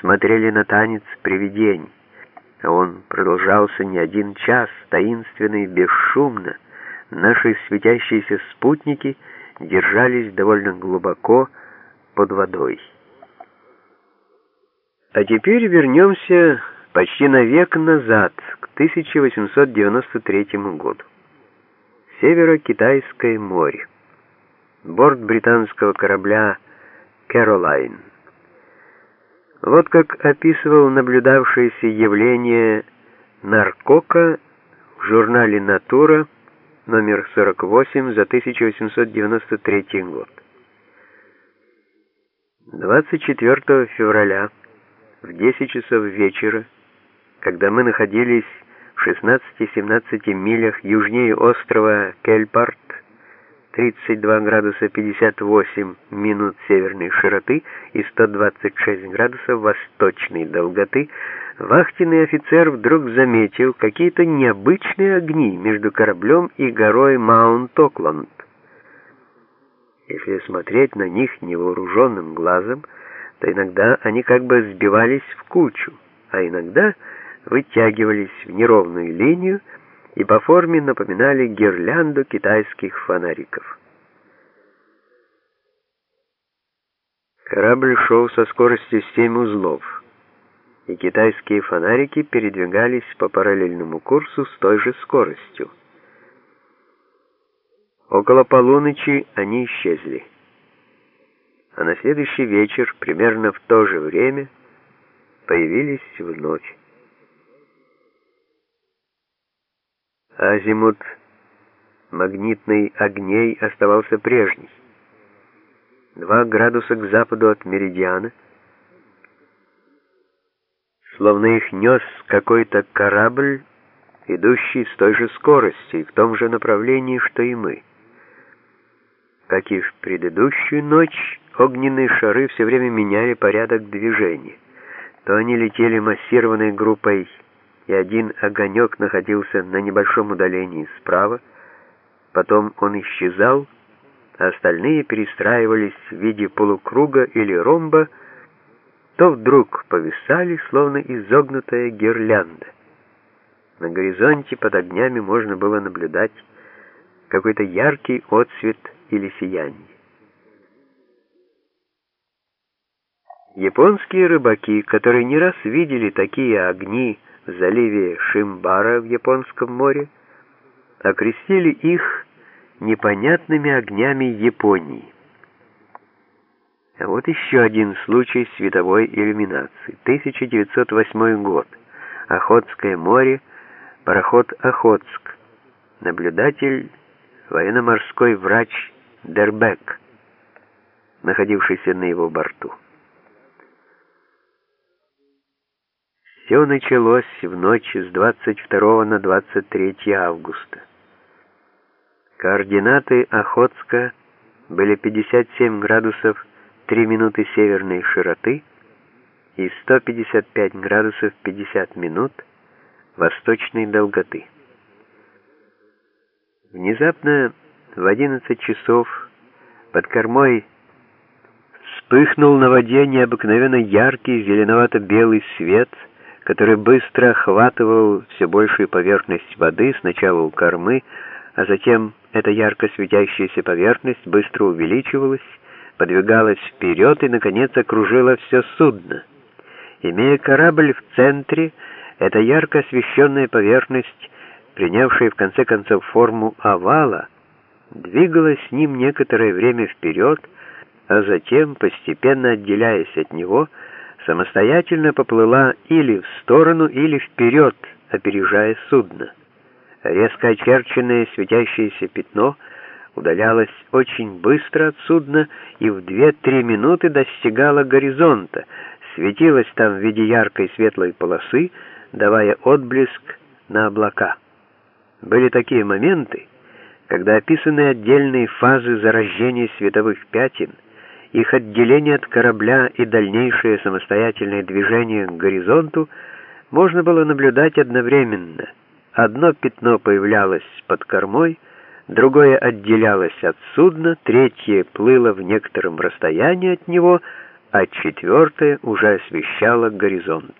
смотрели на танец привидений. Он продолжался не один час, таинственно и бесшумно. Наши светящиеся спутники держались довольно глубоко под водой. А теперь вернемся почти на век назад, к 1893 году. Северо-Китайское море. Борт британского корабля «Кэролайн». Вот как описывал наблюдавшееся явление наркока в журнале «Натура» номер 48 за 1893 год. 24 февраля в 10 часов вечера, когда мы находились в 16-17 милях южнее острова Кельпарт, 32 градуса 58 минут северной широты и 126 градусов восточной долготы, вахтенный офицер вдруг заметил какие-то необычные огни между кораблем и горой Маунт-Окланд. Если смотреть на них невооруженным глазом, то иногда они как бы сбивались в кучу, а иногда вытягивались в неровную линию, и по форме напоминали гирлянду китайских фонариков. Корабль шел со скоростью 7 узлов, и китайские фонарики передвигались по параллельному курсу с той же скоростью. Около полуночи они исчезли. А на следующий вечер, примерно в то же время, появились вновь. Азимут магнитный огней оставался прежний. Два градуса к западу от меридиана. Словно их нес какой-то корабль, идущий с той же скоростью и в том же направлении, что и мы. Как и в предыдущую ночь, огненные шары все время меняли порядок движения. То они летели массированной группой и один огонек находился на небольшом удалении справа, потом он исчезал, а остальные перестраивались в виде полукруга или ромба, то вдруг повисали, словно изогнутая гирлянда. На горизонте под огнями можно было наблюдать какой-то яркий отсвет или сияние. Японские рыбаки, которые не раз видели такие огни, заливе Шимбара в Японском море, окрестили их непонятными огнями Японии. А вот еще один случай световой иллюминации. 1908 год. Охотское море, пароход «Охотск». Наблюдатель, военно-морской врач Дербек, находившийся на его борту. Все началось в ночь с 22 на 23 августа. Координаты Охотска были 57 градусов 3 минуты северной широты и 155 градусов 50 минут восточной долготы. Внезапно в 11 часов под кормой вспыхнул на воде необыкновенно яркий зеленовато-белый свет — который быстро охватывал все большую поверхность воды, сначала у кормы, а затем эта ярко светящаяся поверхность быстро увеличивалась, подвигалась вперед и, наконец, окружила все судно. Имея корабль в центре, эта ярко освещенная поверхность, принявшая в конце концов форму овала, двигалась с ним некоторое время вперед, а затем, постепенно отделяясь от него, самостоятельно поплыла или в сторону, или вперед, опережая судно. Резко очерченное светящееся пятно удалялось очень быстро от судна и в 2-3 минуты достигало горизонта, светилось там в виде яркой светлой полосы, давая отблеск на облака. Были такие моменты, когда описаны отдельные фазы зарождения световых пятен — их отделение от корабля и дальнейшее самостоятельное движение к горизонту можно было наблюдать одновременно. Одно пятно появлялось под кормой, другое отделялось от судна, третье плыло в некотором расстоянии от него, а четвертая уже освещала горизонт.